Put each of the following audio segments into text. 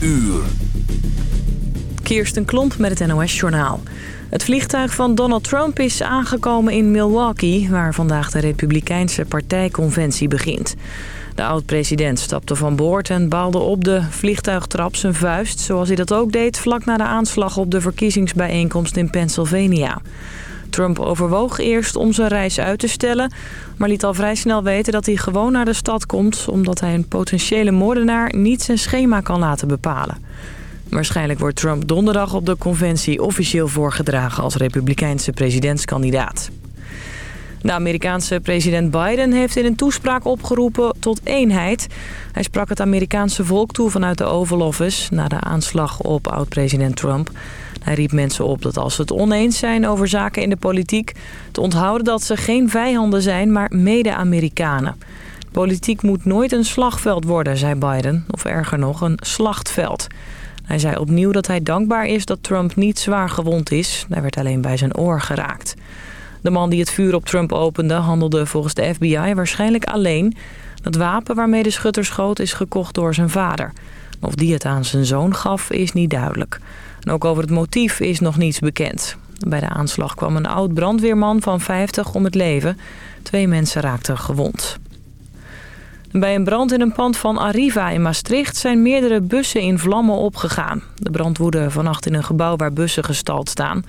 uur. Kirsten Klomp met het NOS-journaal. Het vliegtuig van Donald Trump is aangekomen in Milwaukee... waar vandaag de Republikeinse partijconventie begint. De oud-president stapte van boord en baalde op de vliegtuigtrap zijn vuist... zoals hij dat ook deed vlak na de aanslag op de verkiezingsbijeenkomst in Pennsylvania. Trump overwoog eerst om zijn reis uit te stellen... maar liet al vrij snel weten dat hij gewoon naar de stad komt... omdat hij een potentiële moordenaar niet zijn schema kan laten bepalen. Waarschijnlijk wordt Trump donderdag op de conventie officieel voorgedragen als republikeinse presidentskandidaat. De Amerikaanse president Biden heeft in een toespraak opgeroepen tot eenheid. Hij sprak het Amerikaanse volk toe vanuit de Oval Office na de aanslag op oud-president Trump. Hij riep mensen op dat als ze het oneens zijn over zaken in de politiek... te onthouden dat ze geen vijanden zijn, maar mede-Amerikanen. Politiek moet nooit een slagveld worden, zei Biden. Of erger nog, een slachtveld. Hij zei opnieuw dat hij dankbaar is dat Trump niet zwaar gewond is. Hij werd alleen bij zijn oor geraakt. De man die het vuur op Trump opende handelde volgens de FBI waarschijnlijk alleen. Het wapen waarmee de schutter schoot is gekocht door zijn vader. Of die het aan zijn zoon gaf is niet duidelijk. En ook over het motief is nog niets bekend. Bij de aanslag kwam een oud brandweerman van 50 om het leven. Twee mensen raakten gewond. Bij een brand in een pand van Arriva in Maastricht zijn meerdere bussen in vlammen opgegaan. De brand woedde vannacht in een gebouw waar bussen gestald staan.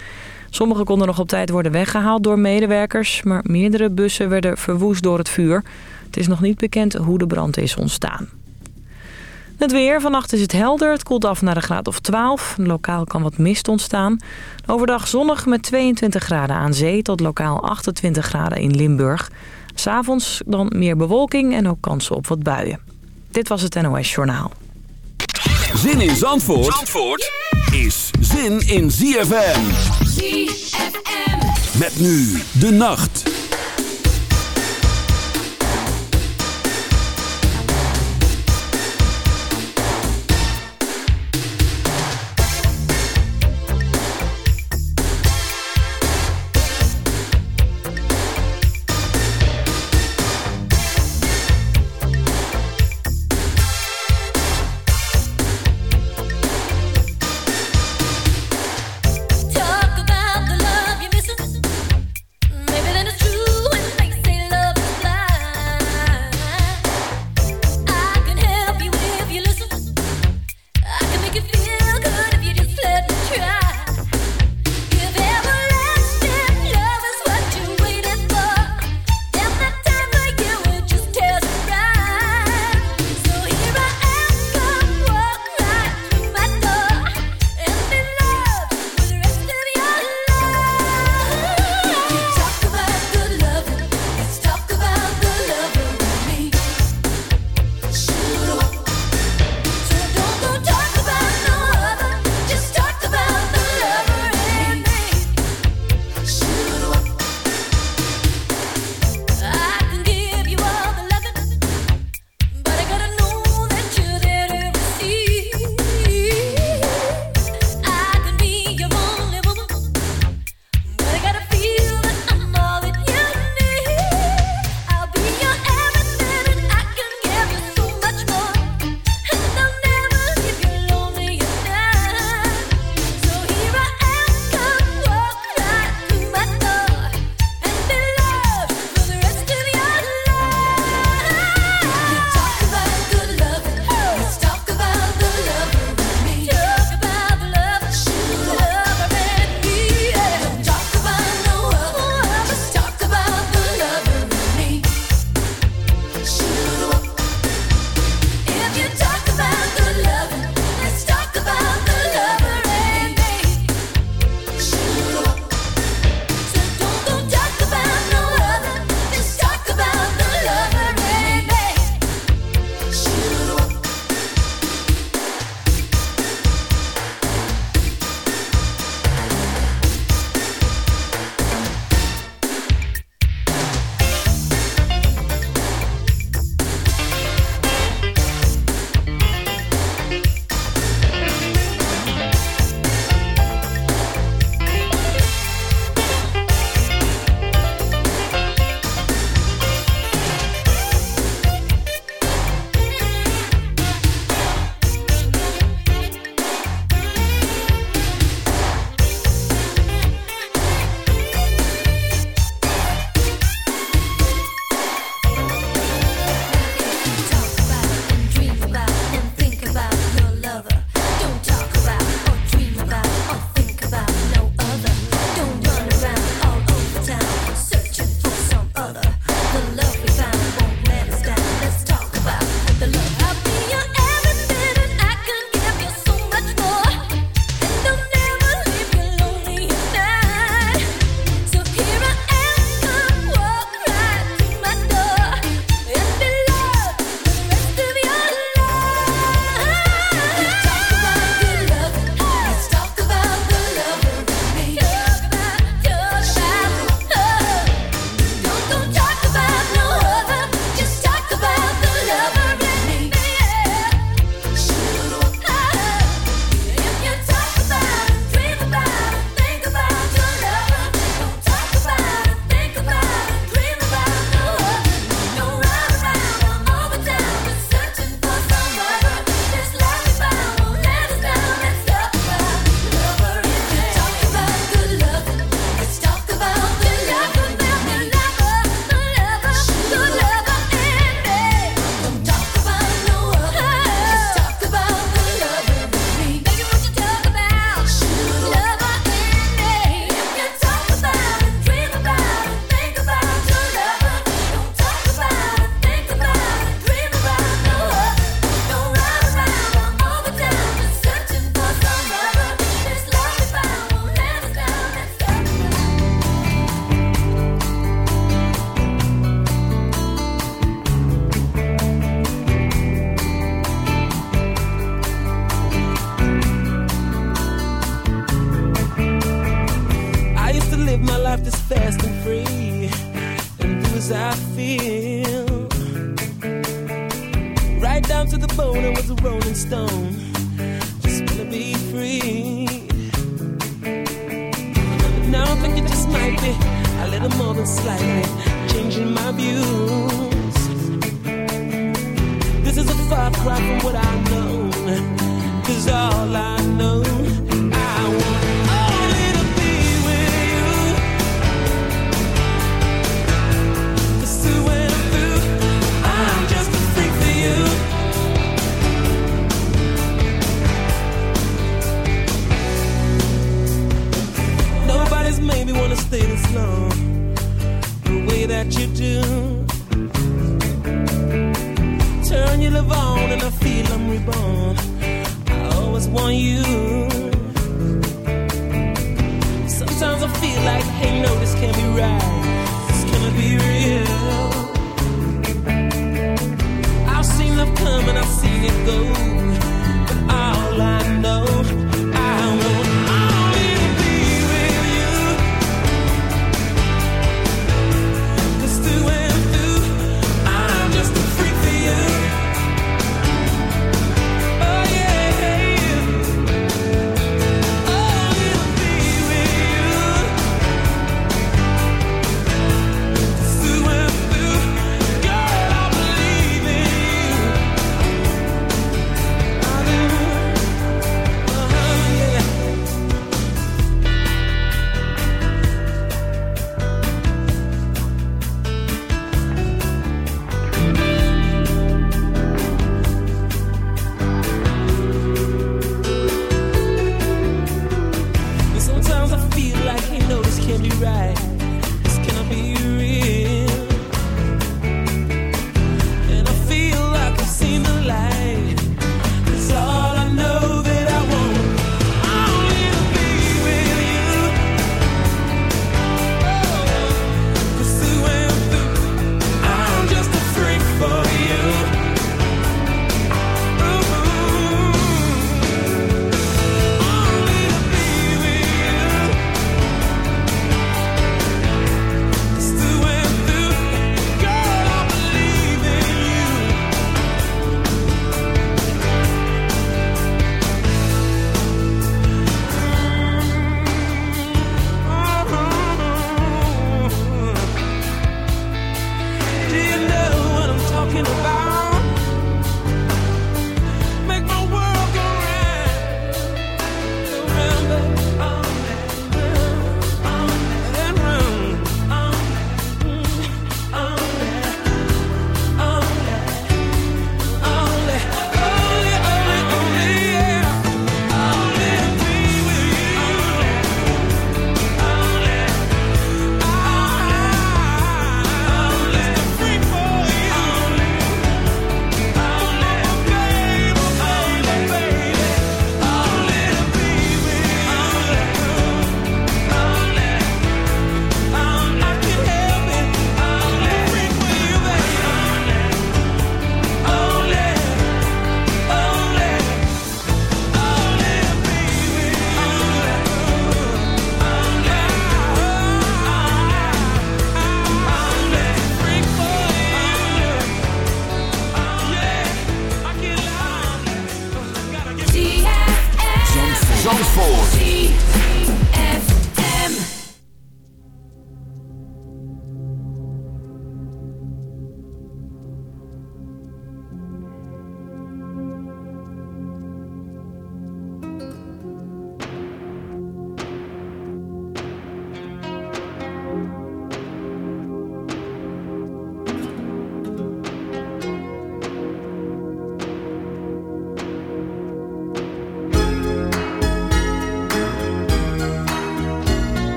Sommige konden nog op tijd worden weggehaald door medewerkers... maar meerdere bussen werden verwoest door het vuur. Het is nog niet bekend hoe de brand is ontstaan. Het weer. Vannacht is het helder. Het koelt af naar de graad of 12. Lokaal kan wat mist ontstaan. Overdag zonnig met 22 graden aan zee tot lokaal 28 graden in Limburg. S'avonds dan meer bewolking en ook kansen op wat buien. Dit was het NOS Journaal. Zin in Zandvoort, Zandvoort is zin in ZFM. ZFM. Met nu de nacht.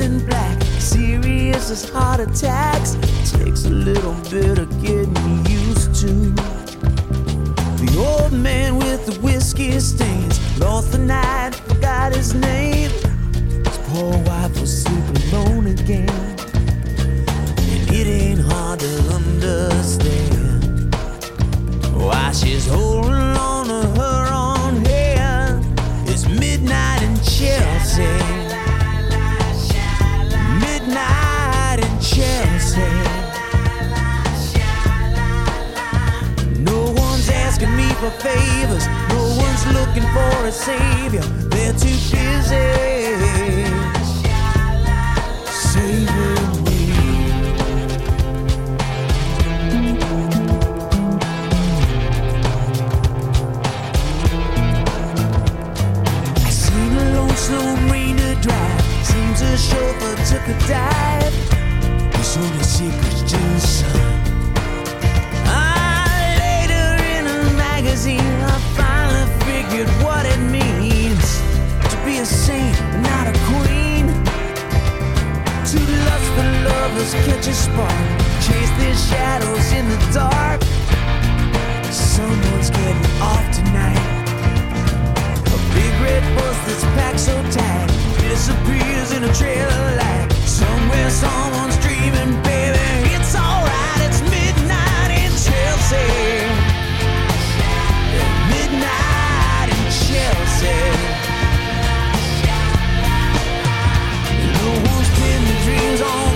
in black, serious as heart attacks. Takes a little bit of getting favors. No one's looking for a savior. They're too busy saving me. I seen a lone slow rainer drive. Seems a chauffeur took a dive. It's only secrets to the sun. candles catch a spark. Chase the shadows in the dark. Someone's getting off tonight. A big red bus that's packed so tight disappears in a trail of light. Somewhere someone's dreaming, baby. It's alright, it's midnight in Chelsea. Midnight in Chelsea. No one's pinned the dreams on.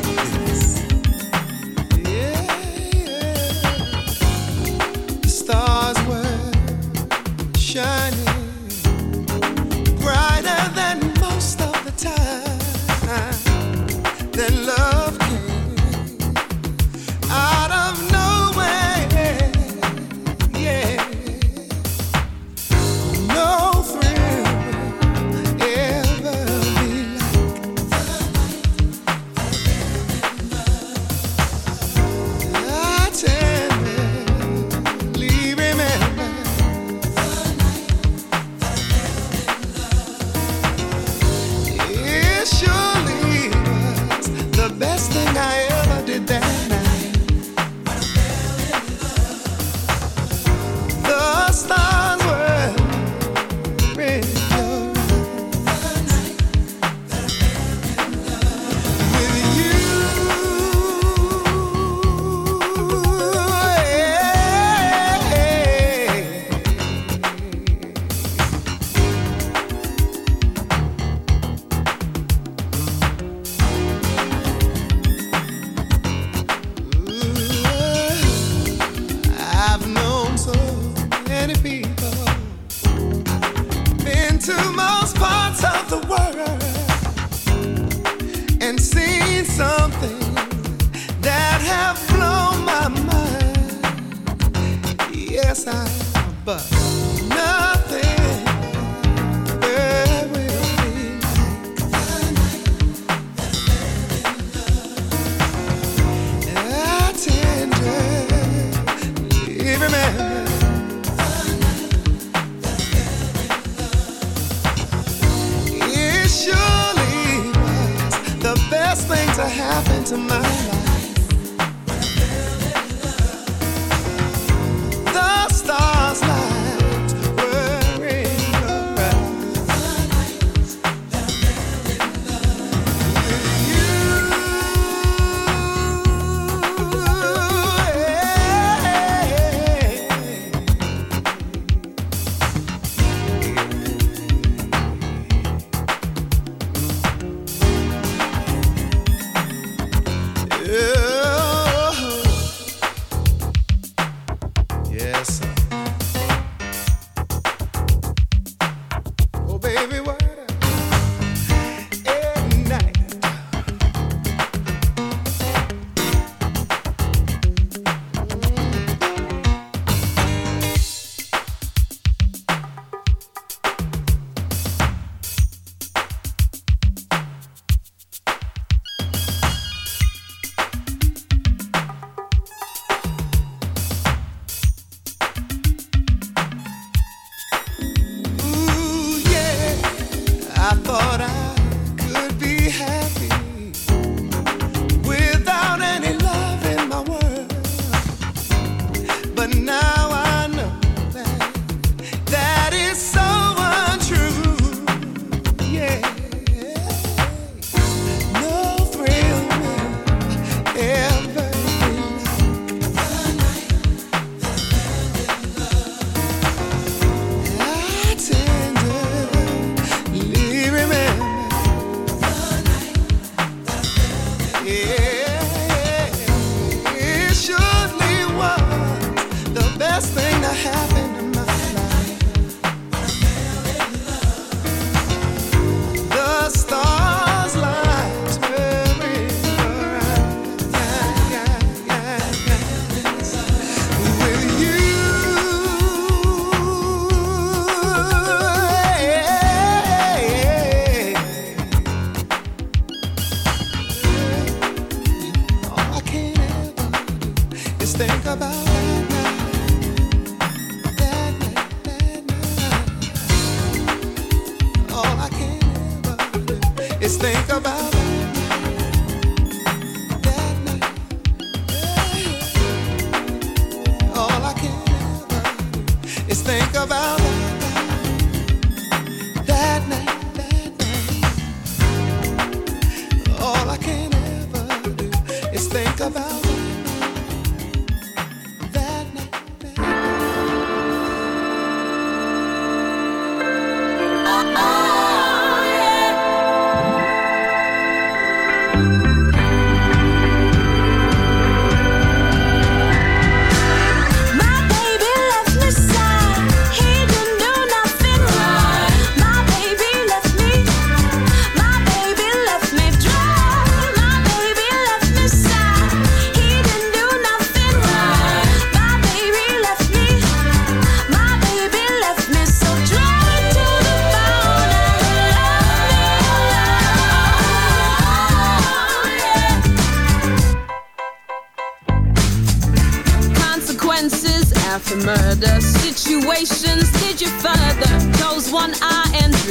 Curitiba.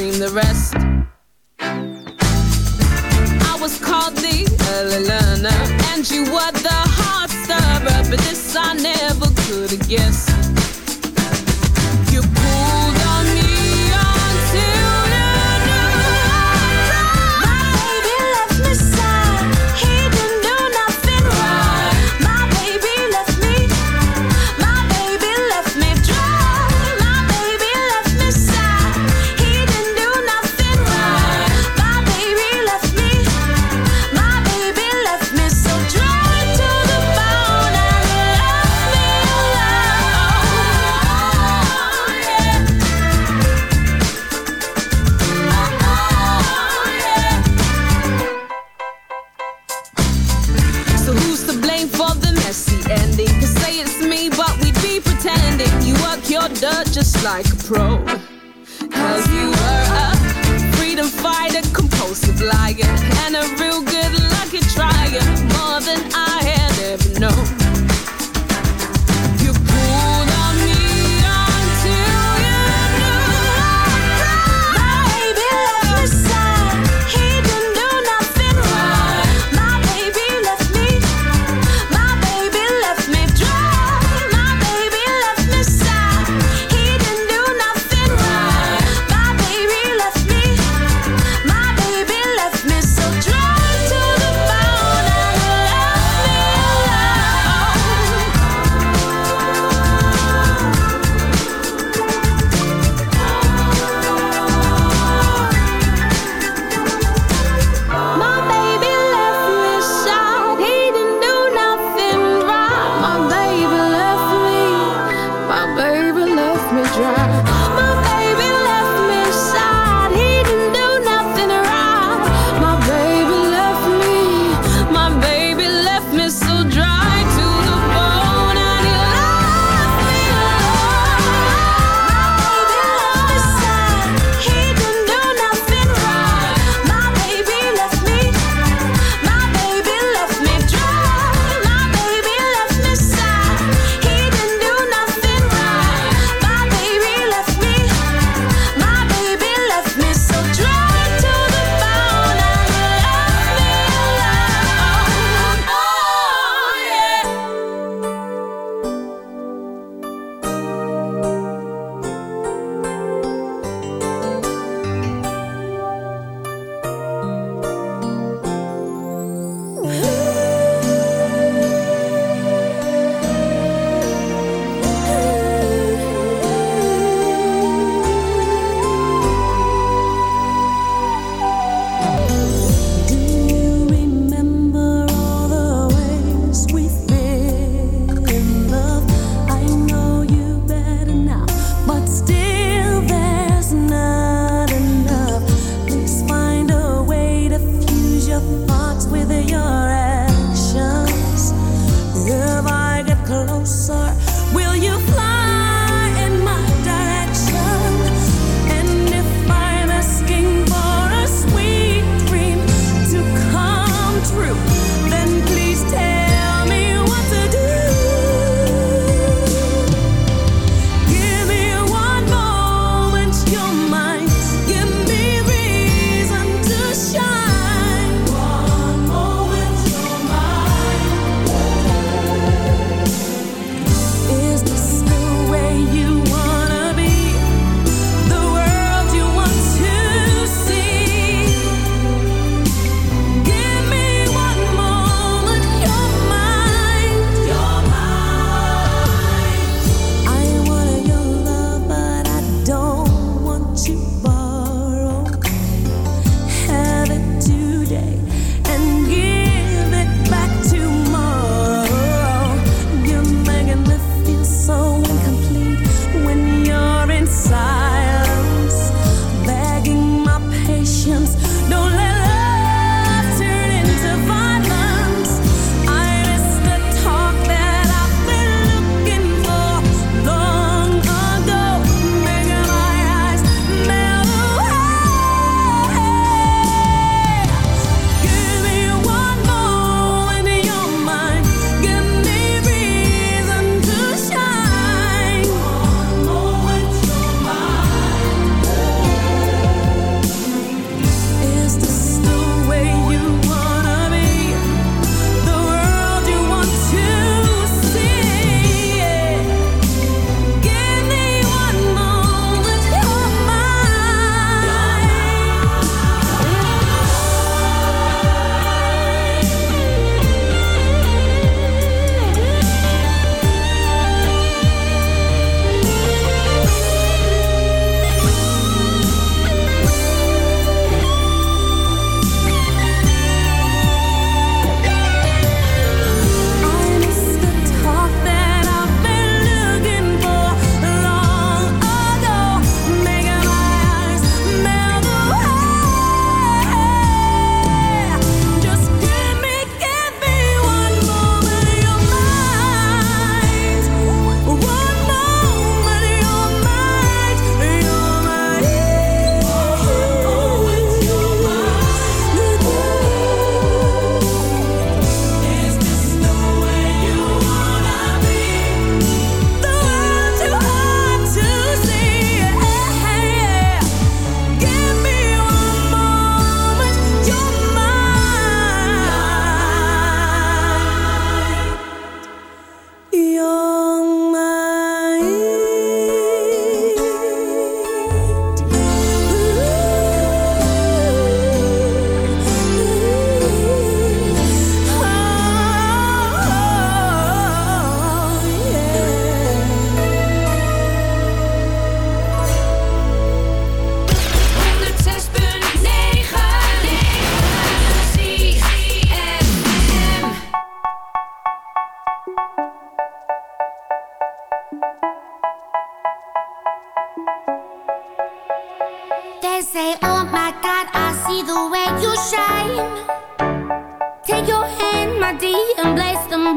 Dream the rest.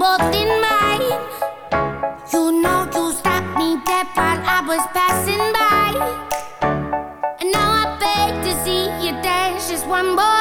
walked in mine. You know you stopped me dead while I was passing by. And now I beg to see you dance just one more.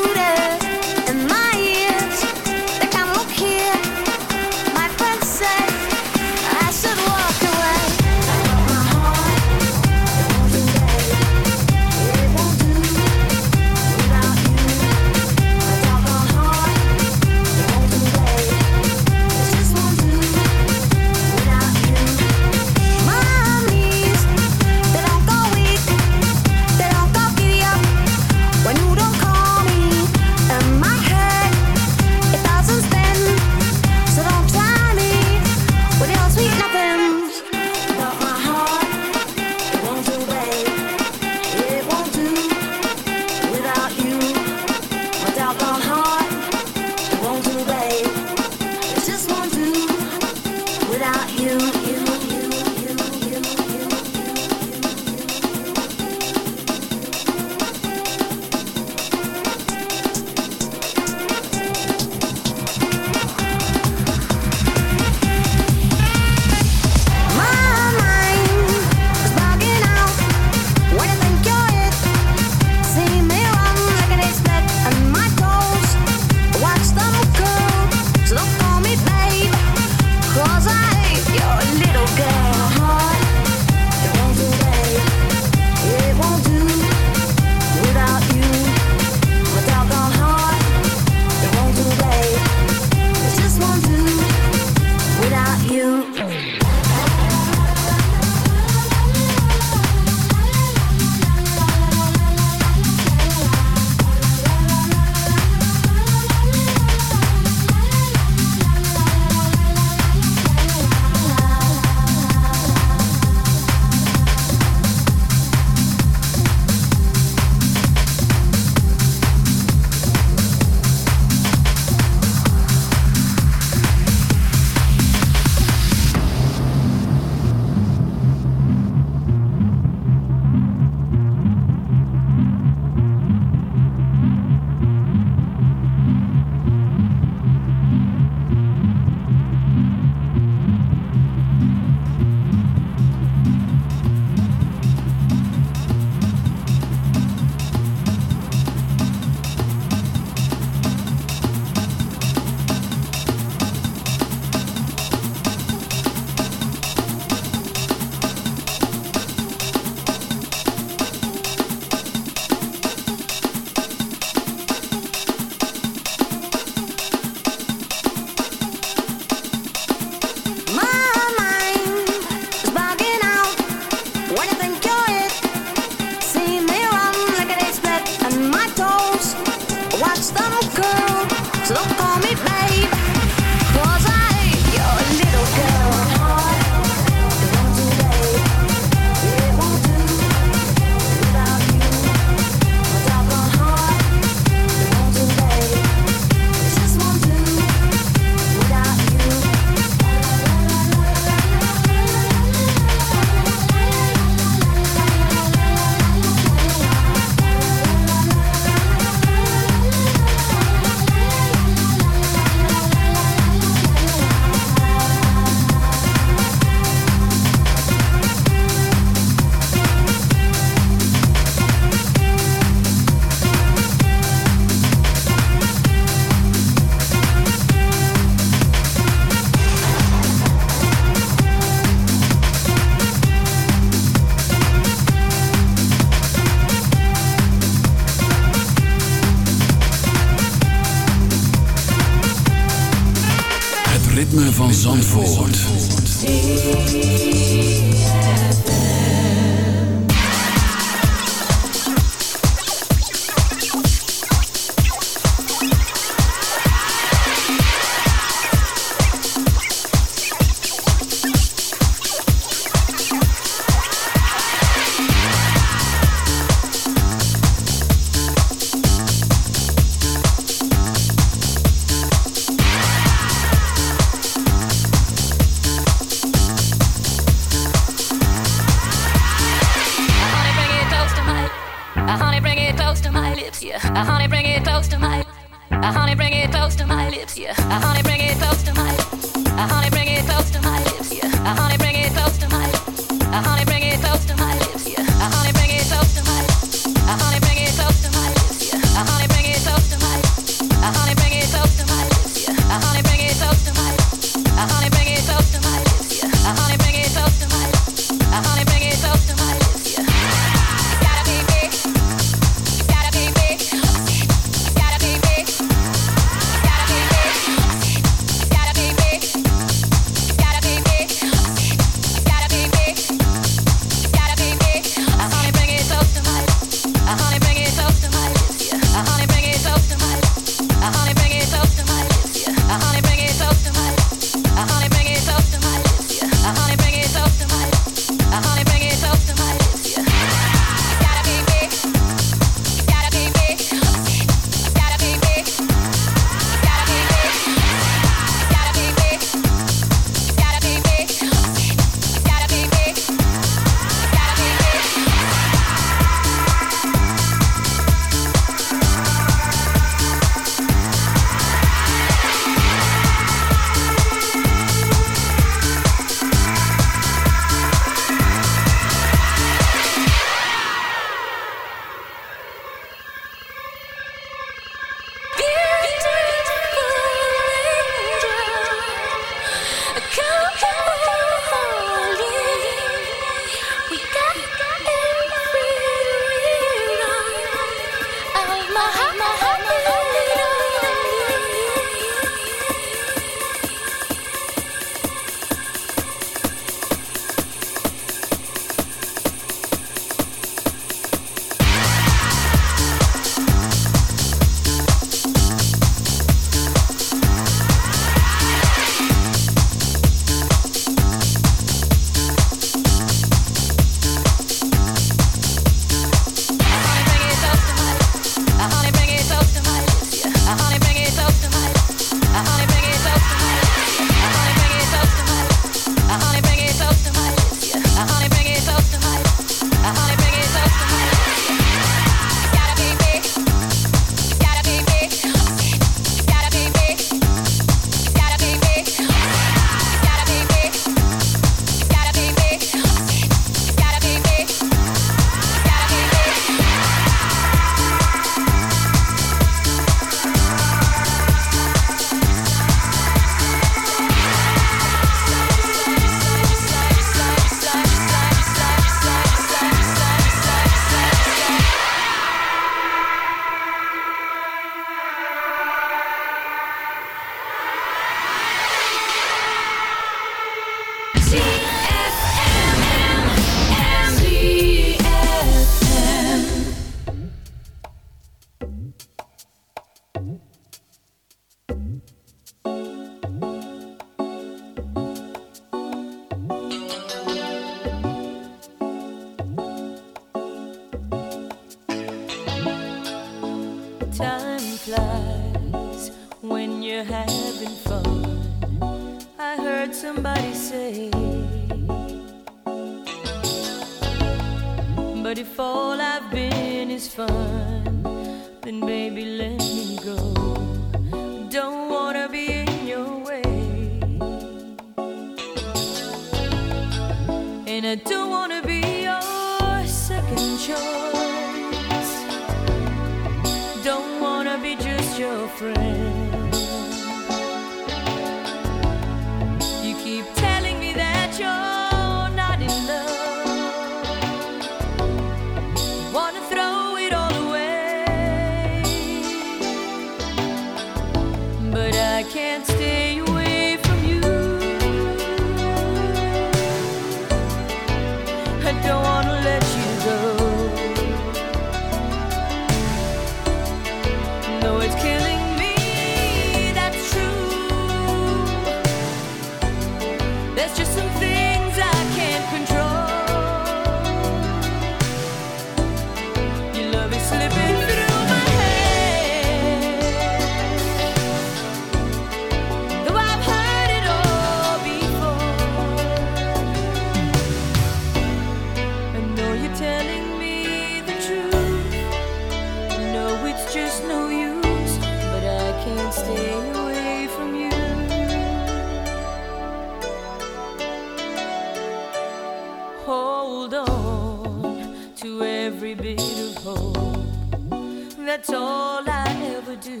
all I ever do.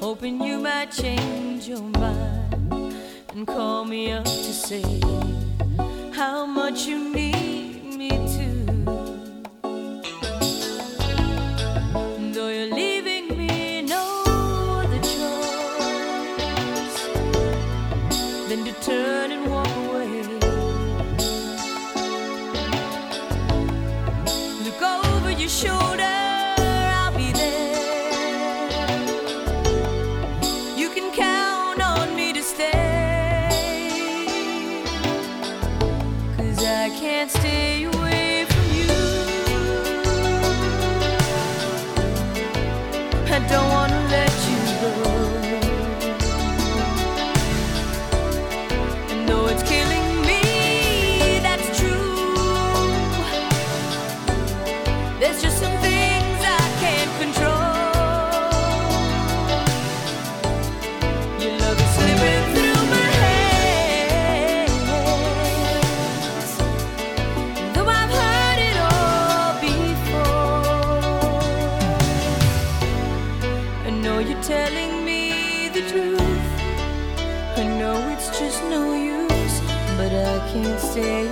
Hoping you might change your mind and call me up to say. can't stay.